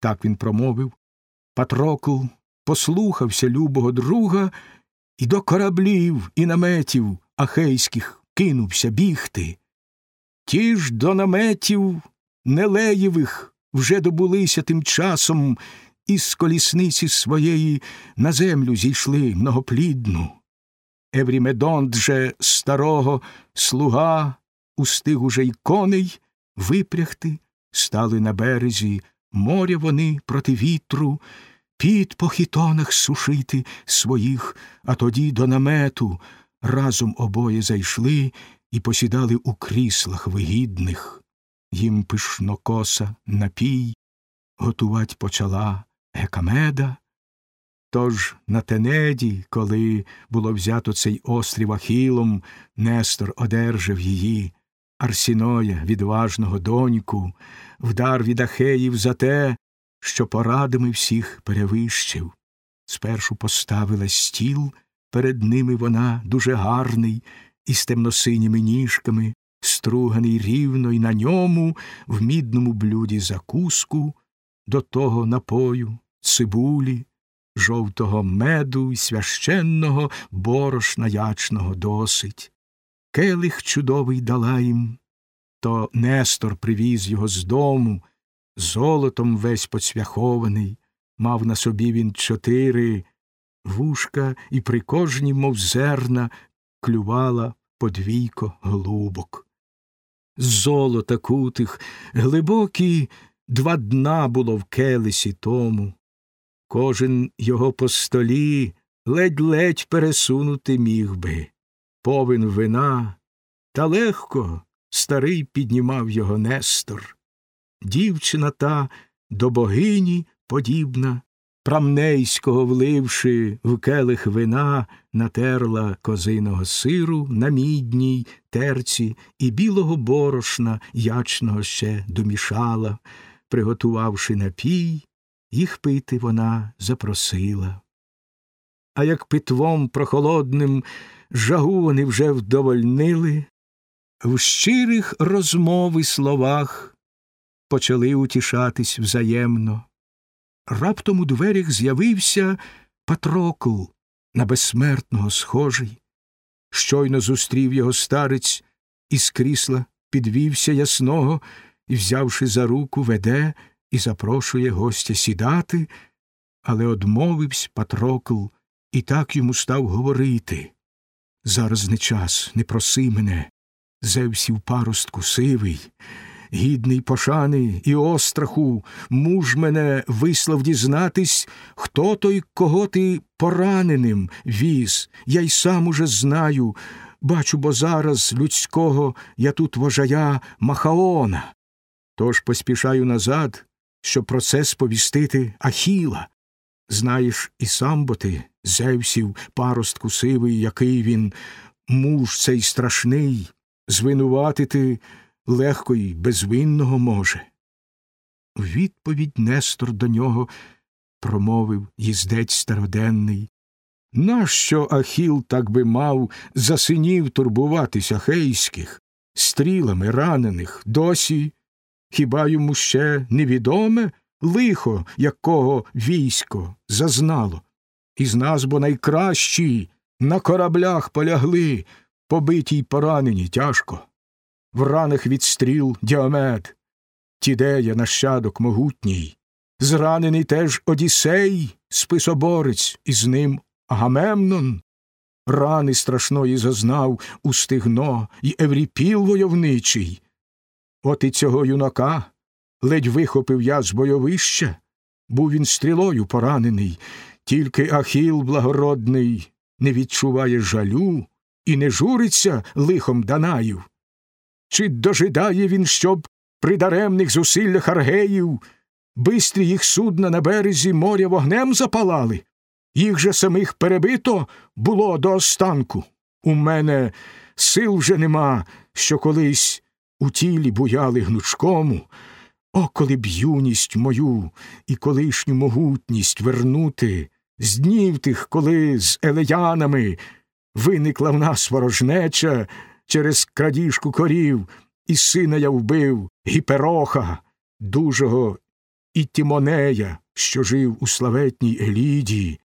Так він промовив. Патрокл послухався любого друга і до кораблів і наметів ахейських кинувся бігти. Ті ж до наметів Нелеєвих вже добулися тим часом із колісниці своєї на землю зійшли многоплідну. Еврімедонт же старого слуга устиг уже й коней випрягти, стали на березі моря вони проти вітру, під по хітонах сушити своїх, а тоді до намету разом обоє зайшли і посідали у кріслах вигідних. Їм пишнокоса напій готувать почала Гекамеда. Тож на Тенеді, коли було взято цей острів Ахілом, Нестор одержав її, Арсіноя, відважного доньку, вдар від Ахеїв за те, що порадами всіх перевищив. Спершу поставила стіл, перед ними вона дуже гарний, із темносиніми ніжками, струганий рівно, й на ньому, в мідному блюді закуску, до того напою, цибулі, жовтого меду й священного борошна ячного досить. Келих чудовий дала їм, то Нестор привіз його з дому, золотом весь поцвяхований, мав на собі він чотири вушка і при кожній, мов зерна, клювала подвійко голубок. З золота кутих глибокі два дна було в келесі тому. Кожен його по столі ледь-ледь пересунути міг би, повен вина, та легко старий піднімав його Нестор. Дівчина та до богині подібна, прамнейського вливши в келих вина, натерла козиного сиру на мідній терці і білого борошна ячного ще домішала, приготувавши напій, їх пити вона запросила. А як питвом прохолодним жагу вони вже вдовольнили, в щирих розмови словах почали утішатись взаємно. Раптом у дверях з'явився Патрокл, на безсмертного схожий. Щойно зустрів його старець, із крісла підвівся ясного і, взявши за руку, веде і запрошує гостя сідати, але одмовився Патрокл і так йому став говорити. Зараз не час, не проси мене, Зевсів паростку сивий, гідний пошани і остраху, муж мене вислав дізнатись, хто той, кого ти пораненим віз, я й сам уже знаю. Бачу, бо зараз людського я тут вожая Махаона. Тож поспішаю назад, щоб про це сповістити Ахіла. Знаєш, і сам бо ти, Зевсів, паростку сивий, який він, муж цей страшний, звинуватити легко й безвинного може. У відповідь Нестор до нього промовив їздець староденний. Нащо Ахіл, так би мав, за синів турбуватися хейських, стрілами ранених, досі? Хіба йому ще невідоме лихо, якого військо зазнало? Із нас бо найкращі на кораблях полягли, побиті й поранені тяжко. В ранах від стріл діамет, тідея нащадок могутній, зранений теж Одіссей, списоборець, і з ним Агамемнон. Рани страшної зазнав у стегно й Евріпіл войовничий. От і цього юнака ледь вихопив я з бойовища, був він стрілою поранений, тільки Ахіл благородний не відчуває жалю і не журиться лихом Данаїв. Чи дожидає він, щоб при даремних зусиллях аргеїв бистрі їх судна на березі моря вогнем запалали? Їх же самих перебито було до останку. У мене сил вже нема, що колись у тілі буяли гнучкому. О, коли б юність мою і колишню могутність вернути, з днів тих, коли з елеянами виникла в нас ворожнеча через крадіжку корів, і сина я вбив гіпероха, дужого і Тімонея, що жив у славетній Елідії,